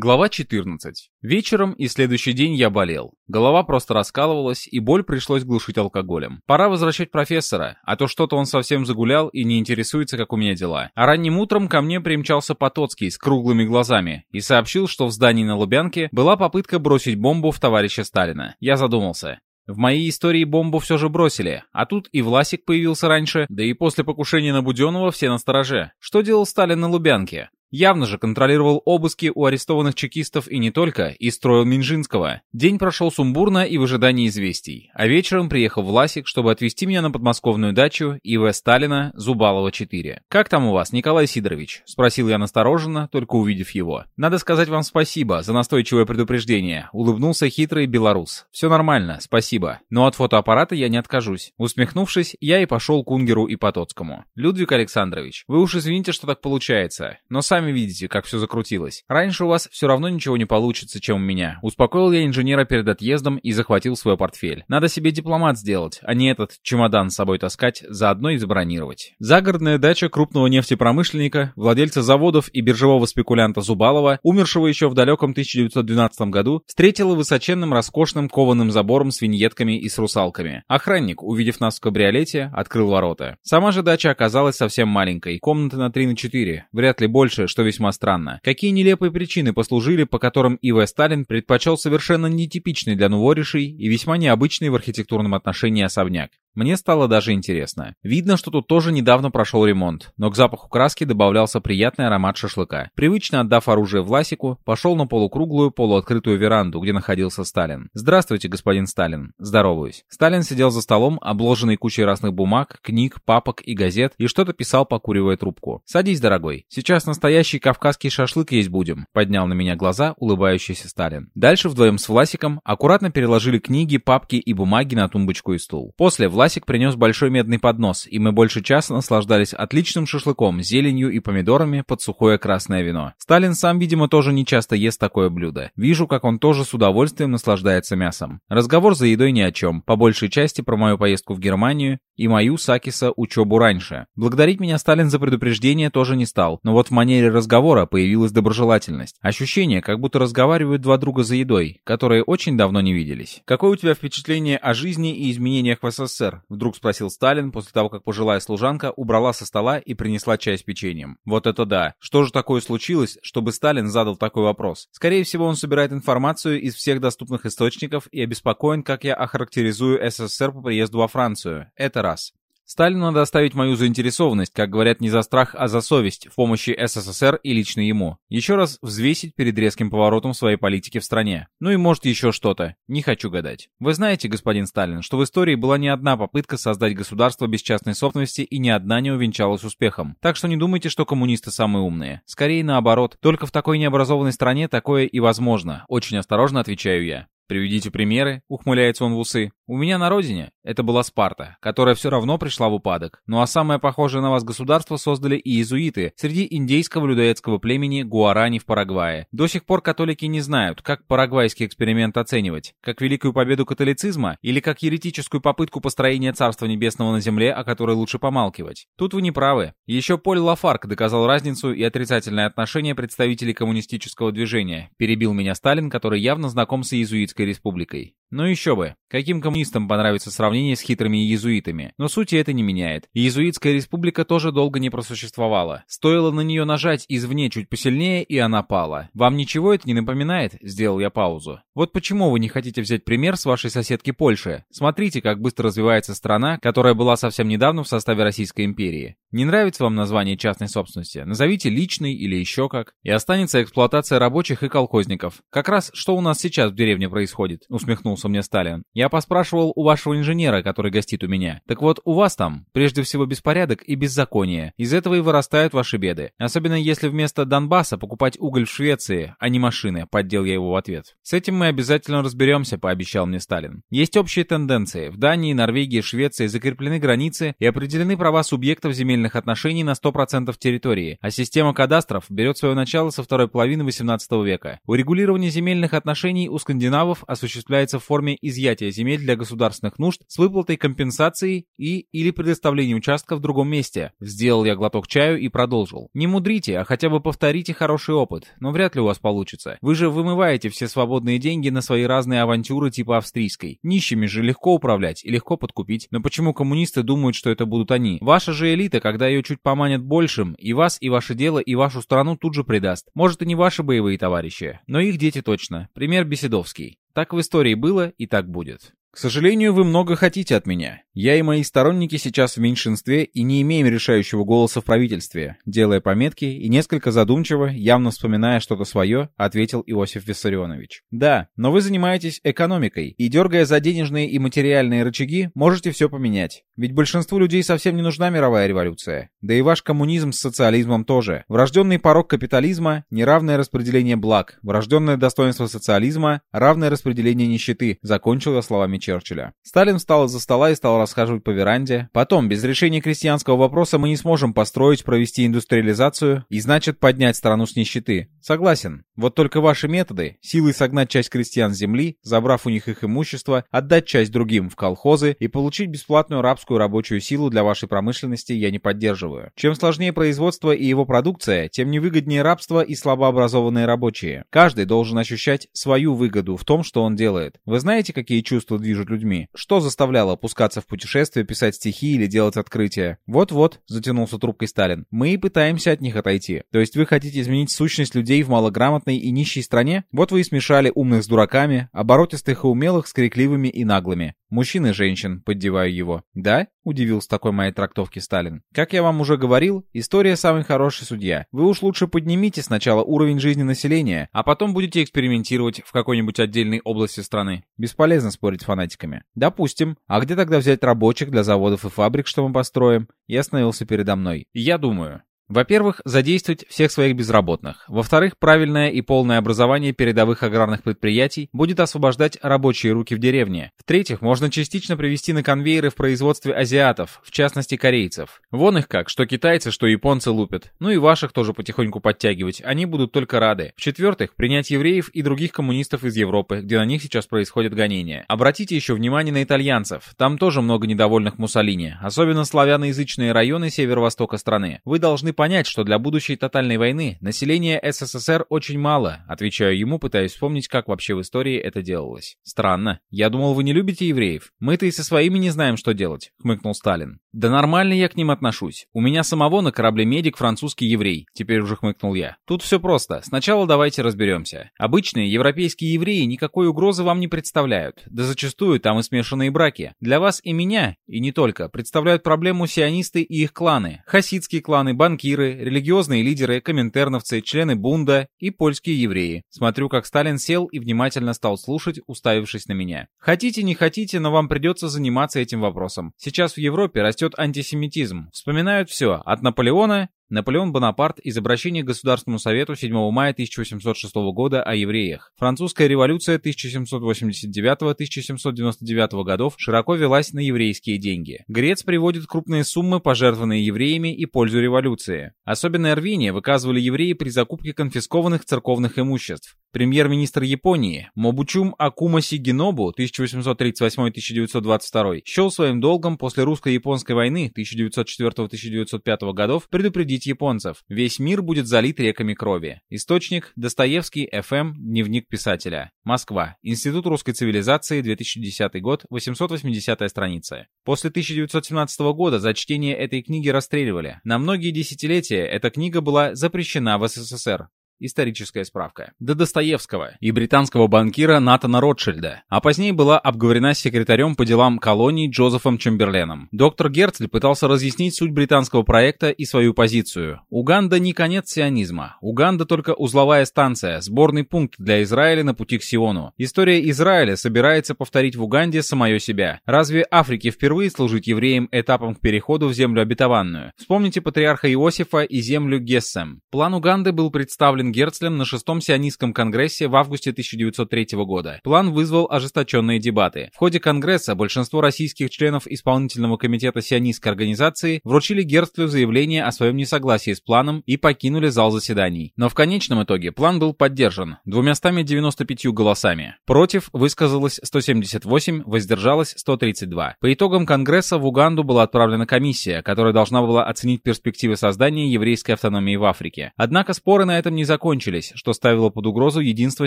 Глава 14. Вечером и следующий день я болел. Голова просто раскалывалась, и боль пришлось глушить алкоголем. Пора возвращать профессора, а то что-то он совсем загулял и не интересуется, как у меня дела. А ранним утром ко мне примчался Потоцкий с круглыми глазами и сообщил, что в здании на Лубянке была попытка бросить бомбу в товарища Сталина. Я задумался. В моей истории бомбу все же бросили, а тут и Власик появился раньше, да и после покушения на Буденного все на стороже. Что делал Сталин на Лубянке? Явно же контролировал обыски у арестованных чекистов и не только, и строил Минжинского. День прошел сумбурно и в ожидании известий, а вечером приехал Власик, чтобы отвезти меня на подмосковную дачу И.В. Сталина, Зубалова 4. «Как там у вас, Николай Сидорович?» — спросил я настороженно, только увидев его. «Надо сказать вам спасибо за настойчивое предупреждение», — улыбнулся хитрый белорус. «Все нормально, спасибо, но от фотоаппарата я не откажусь». Усмехнувшись, я и пошел к Унгеру и Потоцкому. «Людвиг Александрович, вы уж извините, что так получается, но сами Сами видите, как все закрутилось. Раньше у вас все равно ничего не получится, чем у меня. Успокоил я инженера перед отъездом и захватил свой портфель. Надо себе дипломат сделать, а не этот чемодан с собой таскать, заодно и забронировать. Загородная дача крупного нефтепромышленника, владельца заводов и биржевого спекулянта Зубалова, умершего еще в далеком 1912 году, встретила высоченным роскошным кованым забором с виньетками и с русалками. Охранник, увидев нас в кабриолете, открыл ворота. Сама же дача оказалась совсем маленькой, комнаты на 3 на 4, вряд ли больше, что весьма странно. Какие нелепые причины послужили, по которым И.В. Сталин предпочел совершенно нетипичный для новоришей и весьма необычный в архитектурном отношении особняк. Мне стало даже интересно. Видно, что тут тоже недавно прошел ремонт, но к запаху краски добавлялся приятный аромат шашлыка. Привычно отдав оружие Власику, пошел на полукруглую, полуоткрытую веранду, где находился Сталин. «Здравствуйте, господин Сталин». Здороваюсь. Сталин сидел за столом, обложенный кучей разных бумаг, книг, папок и газет, и что-то писал, покуривая трубку. «Садись, дорогой. Сейчас настоящий кавказский шашлык есть будем», — поднял на меня глаза улыбающийся Сталин. Дальше вдвоем с Власиком аккуратно переложили книги, папки и бумаги на тумбочку и стул. После Власик принес большой медный поднос, и мы больше часа наслаждались отличным шашлыком, зеленью и помидорами под сухое красное вино. Сталин сам, видимо, тоже не часто ест такое блюдо. Вижу, как он тоже с удовольствием наслаждается мясом. Разговор за едой ни о чем, по большей части про мою поездку в Германию и мою Сакиса учебу раньше. Благодарить меня Сталин за предупреждение тоже не стал, но вот в манере разговора появилась доброжелательность. Ощущение, как будто разговаривают два друга за едой, которые очень давно не виделись. «Какое у тебя впечатление о жизни и изменениях в СССР?» — вдруг спросил Сталин после того, как пожилая служанка убрала со стола и принесла чай с печеньем. Вот это да! Что же такое случилось, чтобы Сталин задал такой вопрос? Скорее всего, он собирает информацию из всех доступных источников и обеспокоен, как я охарактеризую СССР по приезду во Францию. Это раз. Сталину надо оставить мою заинтересованность, как говорят, не за страх, а за совесть в помощи СССР и лично ему. Еще раз взвесить перед резким поворотом своей политики в стране. Ну и может еще что-то. Не хочу гадать. Вы знаете, господин Сталин, что в истории была не одна попытка создать государство без частной собственности и ни одна не увенчалась успехом. Так что не думайте, что коммунисты самые умные. Скорее наоборот. Только в такой необразованной стране такое и возможно. Очень осторожно отвечаю я. «Приведите примеры», — ухмыляется он в усы. «У меня на родине это была Спарта, которая все равно пришла в упадок. Ну а самое похожее на вас государство создали и иезуиты среди индейского людоедского племени Гуарани в Парагвае. До сих пор католики не знают, как парагвайский эксперимент оценивать. Как великую победу католицизма или как еретическую попытку построения Царства Небесного на земле, о которой лучше помалкивать. Тут вы не правы. Еще Поль Лафарк доказал разницу и отрицательное отношение представителей коммунистического движения. Перебил меня Сталин, который явно знаком с иезуитской Советской Республикой. Ну еще бы. Каким коммунистам понравится сравнение с хитрыми иезуитами? Но сути это не меняет. Иезуитская республика тоже долго не просуществовала. Стоило на нее нажать извне чуть посильнее, и она пала. Вам ничего это не напоминает? Сделал я паузу. Вот почему вы не хотите взять пример с вашей соседки Польши? Смотрите, как быстро развивается страна, которая была совсем недавно в составе Российской империи. Не нравится вам название частной собственности? Назовите личный или еще как. И останется эксплуатация рабочих и колхозников. Как раз что у нас сейчас в деревне происходит? Усмехнулся усмехнулся мне Сталин. «Я поспрашивал у вашего инженера, который гостит у меня. Так вот, у вас там, прежде всего, беспорядок и беззаконие. Из этого и вырастают ваши беды. Особенно если вместо Донбасса покупать уголь в Швеции, а не машины», — поддел я его в ответ. «С этим мы обязательно разберемся», — пообещал мне Сталин. «Есть общие тенденции. В Дании, Норвегии, Швеции закреплены границы и определены права субъектов земельных отношений на 100% территории, а система кадастров берет свое начало со второй половины 18 века. Урегулирование земельных отношений у скандинавов осуществляется в форме изъятия земель для государственных нужд с выплатой компенсации и или предоставлением участка в другом месте. Сделал я глоток чаю и продолжил. Не мудрите, а хотя бы повторите хороший опыт, но вряд ли у вас получится. Вы же вымываете все свободные деньги на свои разные авантюры типа австрийской. Нищими же легко управлять и легко подкупить. Но почему коммунисты думают, что это будут они? Ваша же элита, когда ее чуть поманят большим, и вас, и ваше дело, и вашу страну тут же предаст. Может, и не ваши боевые товарищи, но их дети точно. Пример Беседовский. Так в истории было и так будет. К сожалению, вы много хотите от меня. Я и мои сторонники сейчас в меньшинстве и не имеем решающего голоса в правительстве. Делая пометки и несколько задумчиво, явно вспоминая что-то свое, ответил Иосиф Виссарионович. Да, но вы занимаетесь экономикой, и дергая за денежные и материальные рычаги, можете все поменять. Ведь большинству людей совсем не нужна мировая революция. Да и ваш коммунизм с социализмом тоже. Врожденный порог капитализма – неравное распределение благ. Врожденное достоинство социализма – равное распределение нищеты. Закончил я словами Черчилля. Сталин встал из-за стола и стал расхаживать по веранде. Потом, без решения крестьянского вопроса мы не сможем построить, провести индустриализацию и, значит, поднять страну с нищеты. Согласен. Вот только ваши методы, силой согнать часть крестьян с земли, забрав у них их имущество, отдать часть другим в колхозы и получить бесплатную рабскую рабочую силу для вашей промышленности я не поддерживаю. Чем сложнее производство и его продукция, тем невыгоднее рабство и слабообразованные рабочие. Каждый должен ощущать свою выгоду в том, что он делает. Вы знаете, какие чувства движут людьми? Что заставляло опускаться в путешествие, писать стихи или делать открытия? Вот-вот, затянулся трубкой Сталин, мы и пытаемся от них отойти. То есть вы хотите изменить сущность людей в малограмотной и нищей стране? Вот вы и смешали умных с дураками, оборотистых и умелых с крикливыми и наглыми. Мужчин и женщин, поддеваю его. Да? Удивился такой моей трактовки Сталин. Как я вам уже говорил, история самый хороший судья. Вы уж лучше поднимите сначала уровень жизни населения, а потом будете экспериментировать в какой-нибудь отдельной области страны. Бесполезно спорить с фанатиками. Допустим. А где тогда взять рабочих для заводов и фабрик, что мы построим? И остановился передо мной. Я думаю, во-первых, задействовать всех своих безработных. Во-вторых, правильное и полное образование передовых аграрных предприятий будет освобождать рабочие руки в деревне. В-третьих, можно частично привести на конвейеры в производстве азиатов, в частности корейцев. Вон их как, что китайцы, что японцы лупят. Ну и ваших тоже потихоньку подтягивать, они будут только рады. В-четвертых, принять евреев и других коммунистов из Европы, где на них сейчас происходят гонения. Обратите еще внимание на итальянцев, там тоже много недовольных Муссолини, особенно славяноязычные районы северо-востока страны. Вы должны понять, что для будущей тотальной войны населения СССР очень мало, отвечаю ему, пытаясь вспомнить, как вообще в истории это делалось. Странно. Я думал, вы не любите евреев. Мы-то и со своими не знаем, что делать, хмыкнул Сталин. Да нормально я к ним отношусь. У меня самого на корабле медик французский еврей. Теперь уже хмыкнул я. Тут все просто. Сначала давайте разберемся. Обычные европейские евреи никакой угрозы вам не представляют. Да зачастую там и смешанные браки. Для вас и меня, и не только, представляют проблему сионисты и их кланы. Хасидские кланы, банки банкиры, религиозные лидеры, коминтерновцы, члены Бунда и польские евреи. Смотрю, как Сталин сел и внимательно стал слушать, уставившись на меня. Хотите, не хотите, но вам придется заниматься этим вопросом. Сейчас в Европе растет антисемитизм. Вспоминают все, от Наполеона Наполеон Бонапарт из обращения к Государственному Совету 7 мая 1806 года о евреях. Французская революция 1789-1799 годов широко велась на еврейские деньги. Грец приводит крупные суммы, пожертвованные евреями и пользу революции. Особенное рвение выказывали евреи при закупке конфискованных церковных имуществ. Премьер-министр Японии Мобучум Акумаси Гинобу 1838-1922 счел своим долгом после русско-японской войны 1904-1905 годов предупредить японцев. Весь мир будет залит реками крови. Источник Достоевский, ФМ, Дневник писателя. Москва. Институт русской цивилизации, 2010 год, 880 страница. После 1917 года за чтение этой книги расстреливали. На многие десятилетия эта книга была запрещена в СССР. Историческая справка. До Достоевского и британского банкира Натана Ротшильда, а позднее была обговорена с секретарем по делам колоний Джозефом Чемберленом. Доктор Герцль пытался разъяснить суть британского проекта и свою позицию. Уганда не конец сионизма. Уганда только узловая станция, сборный пункт для Израиля на пути к Сиону. История Израиля собирается повторить в Уганде самое себя. Разве Африке впервые служить евреям этапом к переходу в землю обетованную? Вспомните патриарха Иосифа и землю Гессем. План Уганды был представлен представлен Герцлем на шестом сионистском конгрессе в августе 1903 года. План вызвал ожесточенные дебаты. В ходе конгресса большинство российских членов исполнительного комитета сионистской организации вручили Герцлю заявление о своем несогласии с планом и покинули зал заседаний. Но в конечном итоге план был поддержан 295 голосами. Против высказалось 178, воздержалось 132. По итогам конгресса в Уганду была отправлена комиссия, которая должна была оценить перспективы создания еврейской автономии в Африке. Однако споры на этом не закончились, что ставило под угрозу единство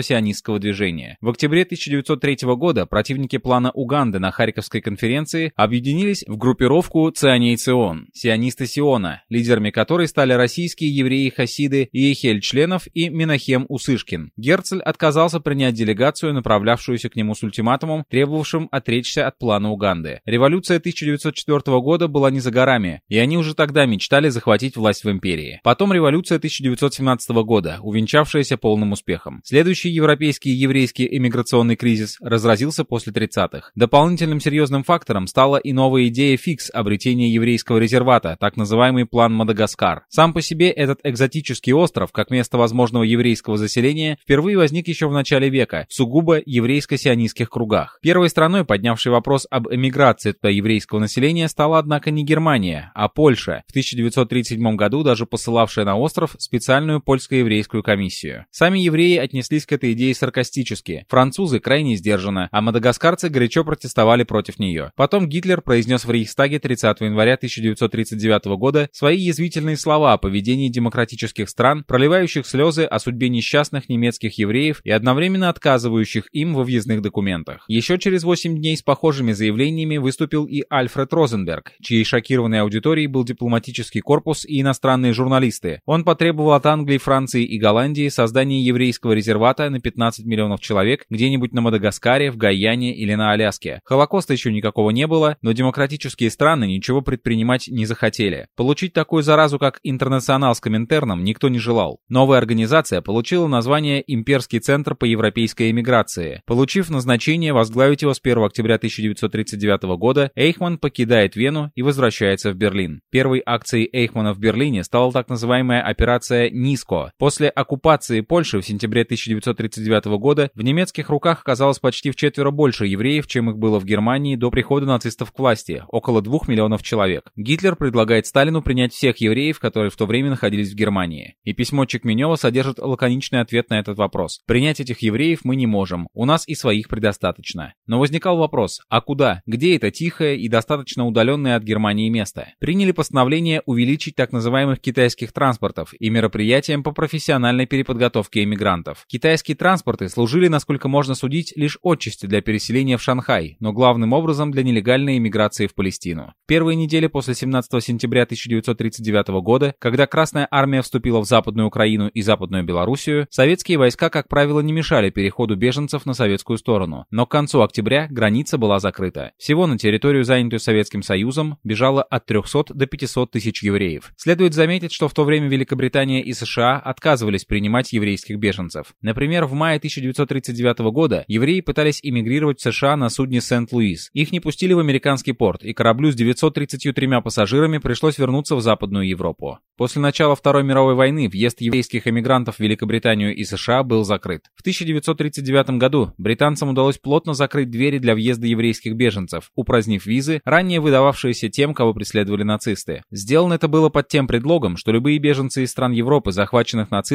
сионистского движения. В октябре 1903 года противники плана Уганды на Харьковской конференции объединились в группировку Цианей Цион, сионисты Сиона, лидерами которой стали российские евреи-хасиды Иехель Членов и Минахем Усышкин. Герцль отказался принять делегацию, направлявшуюся к нему с ультиматумом, требовавшим отречься от плана Уганды. Революция 1904 года была не за горами, и они уже тогда мечтали захватить власть в империи. Потом революция 1917 года, увенчавшаяся полным успехом. Следующий европейский и еврейский эмиграционный кризис разразился после 30-х. Дополнительным серьезным фактором стала и новая идея фикс обретения еврейского резервата, так называемый план Мадагаскар. Сам по себе этот экзотический остров, как место возможного еврейского заселения, впервые возник еще в начале века, в сугубо еврейско-сионистских кругах. Первой страной, поднявшей вопрос об эмиграции туда еврейского населения, стала, однако, не Германия, а Польша, в 1937 году даже посылавшая на остров специальную польско-еврейскую комиссию. Сами евреи отнеслись к этой идее саркастически, французы крайне сдержанно, а мадагаскарцы горячо протестовали против нее. Потом Гитлер произнес в Рейхстаге 30 января 1939 года свои язвительные слова о поведении демократических стран, проливающих слезы о судьбе несчастных немецких евреев и одновременно отказывающих им во въездных документах. Еще через 8 дней с похожими заявлениями выступил и Альфред Розенберг, чьей шокированной аудиторией был дипломатический корпус и иностранные журналисты. Он потребовал от Англии, Франции и Голландии создания еврейского резервата на 15 миллионов человек где-нибудь на Мадагаскаре, в Гаяне или на Аляске. Холокоста еще никакого не было, но демократические страны ничего предпринимать не захотели. Получить такую заразу, как интернационал с Коминтерном, никто не желал. Новая организация получила название Имперский центр по европейской эмиграции. Получив назначение возглавить его с 1 октября 1939 года, Эйхман покидает Вену и возвращается в Берлин. Первой акцией Эйхмана в Берлине стала так называемая операция «Ниско». После оккупации Польши в сентябре 1939 года в немецких руках оказалось почти в четверо больше евреев, чем их было в Германии до прихода нацистов к власти, около 2 миллионов человек. Гитлер предлагает Сталину принять всех евреев, которые в то время находились в Германии. И письмо Чекменева содержит лаконичный ответ на этот вопрос. Принять этих евреев мы не можем, у нас и своих предостаточно. Но возникал вопрос, а куда? Где это тихое и достаточно удаленное от Германии место? Приняли постановление увеличить так называемых китайских транспортов и мероприятиям по профессиональной переподготовке иммигрантов. Китайские транспорты служили, насколько можно судить, лишь отчасти для переселения в Шанхай, но главным образом для нелегальной иммиграции в Палестину. Первые недели после 17 сентября 1939 года, когда Красная Армия вступила в Западную Украину и Западную Белоруссию, советские войска, как правило, не мешали переходу беженцев на советскую сторону. Но к концу октября граница была закрыта. Всего на территорию, занятую Советским Союзом, бежало от 300 до 500 тысяч евреев. Следует заметить, что в то время Великобритания и США отказывались принимать еврейских беженцев. Например, в мае 1939 года евреи пытались эмигрировать в США на судне Сент-Луис. Их не пустили в американский порт, и кораблю с 933 пассажирами пришлось вернуться в Западную Европу. После начала Второй мировой войны въезд еврейских эмигрантов в Великобританию и США был закрыт. В 1939 году британцам удалось плотно закрыть двери для въезда еврейских беженцев, упразднив визы, ранее выдававшиеся тем, кого преследовали нацисты. Сделано это было под тем предлогом, что любые беженцы из стран Европы, захваченных нацистами,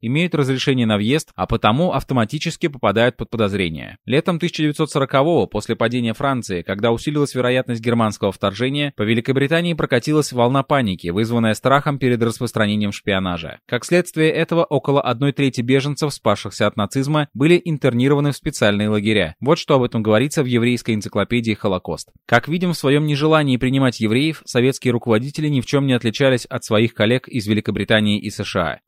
имеют разрешение на въезд, а потому автоматически попадают под подозрение. Летом 1940-го, после падения Франции, когда усилилась вероятность германского вторжения, по Великобритании прокатилась волна паники, вызванная страхом перед распространением шпионажа. Как следствие этого, около одной трети беженцев, спасшихся от нацизма, были интернированы в специальные лагеря. Вот что об этом говорится в еврейской энциклопедии «Холокост». Как видим, в своем нежелании принимать евреев, советские руководители ни в чем не отличались от своих коллег из Великобритании и США.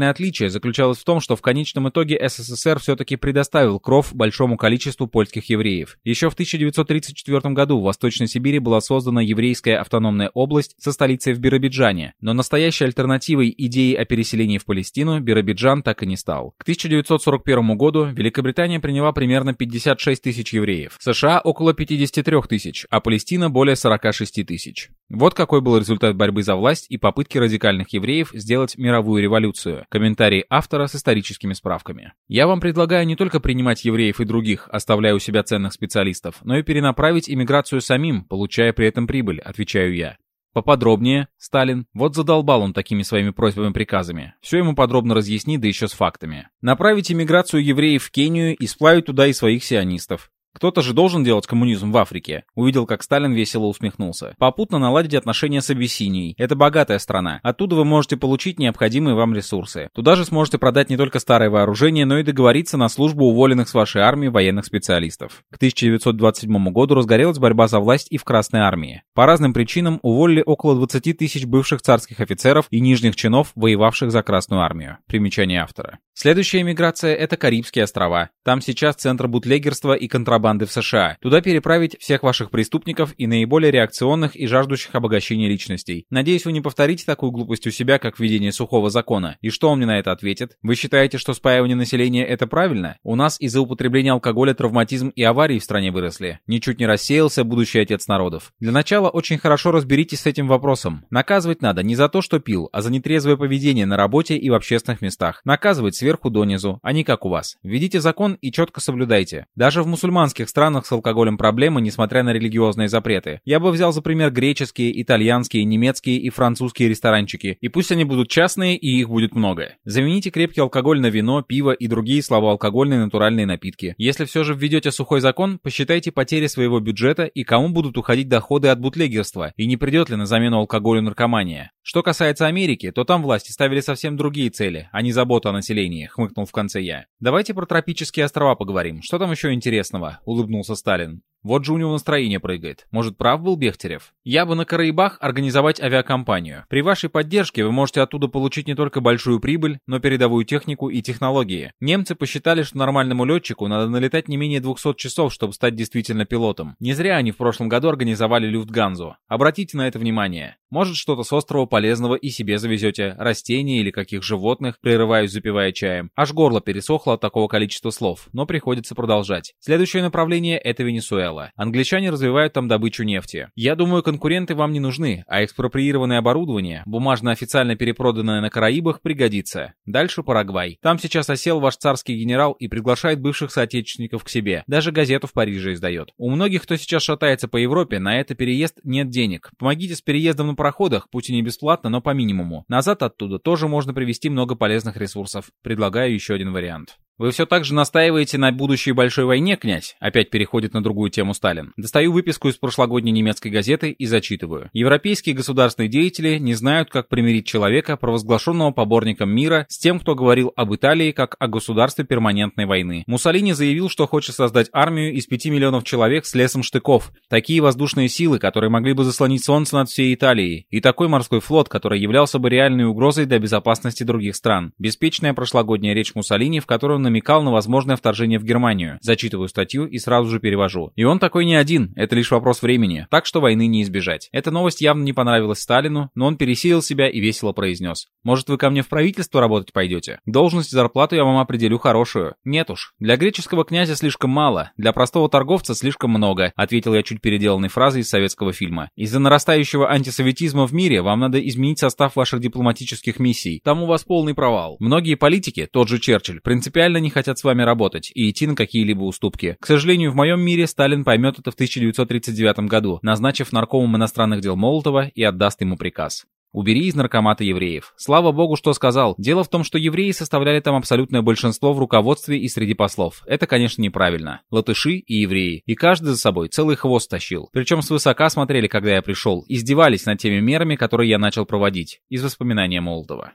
Принципиальное отличие заключалось в том, что в конечном итоге СССР все-таки предоставил кров большому количеству польских евреев. Еще в 1934 году в Восточной Сибири была создана еврейская автономная область со столицей в Биробиджане, но настоящей альтернативой идеи о переселении в Палестину Биробиджан так и не стал. К 1941 году Великобритания приняла примерно 56 тысяч евреев, США около 53 тысяч, а Палестина более 46 тысяч. Вот какой был результат борьбы за власть и попытки радикальных евреев сделать мировую революцию. Комментарий автора с историческими справками. Я вам предлагаю не только принимать евреев и других, оставляя у себя ценных специалистов, но и перенаправить иммиграцию самим, получая при этом прибыль, отвечаю я. Поподробнее, Сталин. Вот задолбал он такими своими просьбами-приказами. Все ему подробно разъясни, да еще с фактами. Направить иммиграцию евреев в Кению и сплавить туда и своих сионистов. Кто-то же должен делать коммунизм в Африке. Увидел, как Сталин весело усмехнулся. Попутно наладить отношения с Абиссинией. Это богатая страна. Оттуда вы можете получить необходимые вам ресурсы. Туда же сможете продать не только старое вооружение, но и договориться на службу уволенных с вашей армии военных специалистов. К 1927 году разгорелась борьба за власть и в Красной армии. По разным причинам уволили около 20 тысяч бывших царских офицеров и нижних чинов, воевавших за Красную армию. Примечание автора. Следующая миграция – это Карибские острова. Там сейчас центр бутлегерства и контрабанды в США. Туда переправить всех ваших преступников и наиболее реакционных и жаждущих обогащения личностей. Надеюсь, вы не повторите такую глупость у себя, как введение сухого закона. И что он мне на это ответит? Вы считаете, что спаивание населения – это правильно? У нас из-за употребления алкоголя травматизм и аварии в стране выросли. Ничуть не рассеялся будущий отец народов. Для начала очень хорошо разберитесь с этим вопросом. Наказывать надо не за то, что пил, а за нетрезвое поведение на работе и в общественных местах. Наказывать сверху донизу, а не как у вас. Введите закон и четко соблюдайте. Даже в мусульманских странах с алкоголем проблемы, несмотря на религиозные запреты. Я бы взял за пример греческие, итальянские, немецкие и французские ресторанчики. И пусть они будут частные, и их будет много. Замените крепкий алкоголь на вино, пиво и другие слабоалкогольные натуральные напитки. Если все же введете сухой закон, посчитайте потери своего бюджета и кому будут уходить доходы от бутлегерства, и не придет ли на замену алкоголю наркомания. Что касается Америки, то там власти ставили совсем другие цели, а не заботу о населении, хмыкнул в конце я. Давайте про тропические острова поговорим. Что там еще интересного? Улыбнулся Сталин. Вот же у него настроение прыгает. Может, прав был Бехтерев? Я бы на Караибах организовать авиакомпанию. При вашей поддержке вы можете оттуда получить не только большую прибыль, но передовую технику и технологии. Немцы посчитали, что нормальному летчику надо налетать не менее 200 часов, чтобы стать действительно пилотом. Не зря они в прошлом году организовали Люфтганзу. Обратите на это внимание. Может, что-то с острова полезного и себе завезете, растения или каких животных, прерываюсь, запивая чаем. Аж горло пересохло от такого количества слов, но приходится продолжать. Следующее направление — это Венесуэла. Англичане развивают там добычу нефти. Я думаю, конкуренты вам не нужны, а экспроприированное оборудование, бумажно официально перепроданное на Караибах, пригодится. Дальше Парагвай. Там сейчас осел ваш царский генерал и приглашает бывших соотечественников к себе. Даже газету в Париже издает. У многих, кто сейчас шатается по Европе, на это переезд нет денег. Помогите с переездом на пароходах, пусть и не бесплатно, но по минимуму. Назад оттуда тоже можно привезти много полезных ресурсов. Предлагаю еще один вариант. Вы все так же настаиваете на будущей большой войне, князь? Опять переходит на другую тему Сталин. Достаю выписку из прошлогодней немецкой газеты и зачитываю. Европейские государственные деятели не знают, как примирить человека, провозглашенного поборником мира, с тем, кто говорил об Италии как о государстве перманентной войны. Муссолини заявил, что хочет создать армию из 5 миллионов человек с лесом штыков. Такие воздушные силы, которые могли бы заслонить солнце над всей Италией. И такой морской флот, который являлся бы реальной угрозой для безопасности других стран. Беспечная прошлогодняя речь Муссолини, в которой он намекал на возможное вторжение в Германию. Зачитываю статью и сразу же перевожу. И он такой не один, это лишь вопрос времени, так что войны не избежать. Эта новость явно не понравилась Сталину, но он пересилил себя и весело произнес. Может вы ко мне в правительство работать пойдете? Должность и зарплату я вам определю хорошую. Нет уж, для греческого князя слишком мало, для простого торговца слишком много, ответил я чуть переделанной фразой из советского фильма. Из-за нарастающего антисоветизма в мире вам надо изменить состав ваших дипломатических миссий. Там у вас полный провал. Многие политики, тот же Черчилль, принципиально не хотят с вами работать и идти на какие-либо уступки. К сожалению, в моем мире Сталин поймет это в 1939 году, назначив наркомом иностранных дел Молотова и отдаст ему приказ. Убери из наркомата евреев. Слава богу, что сказал. Дело в том, что евреи составляли там абсолютное большинство в руководстве и среди послов. Это, конечно, неправильно. Латыши и евреи. И каждый за собой целый хвост тащил. Причем свысока смотрели, когда я пришел. Издевались над теми мерами, которые я начал проводить. Из воспоминания Молотова.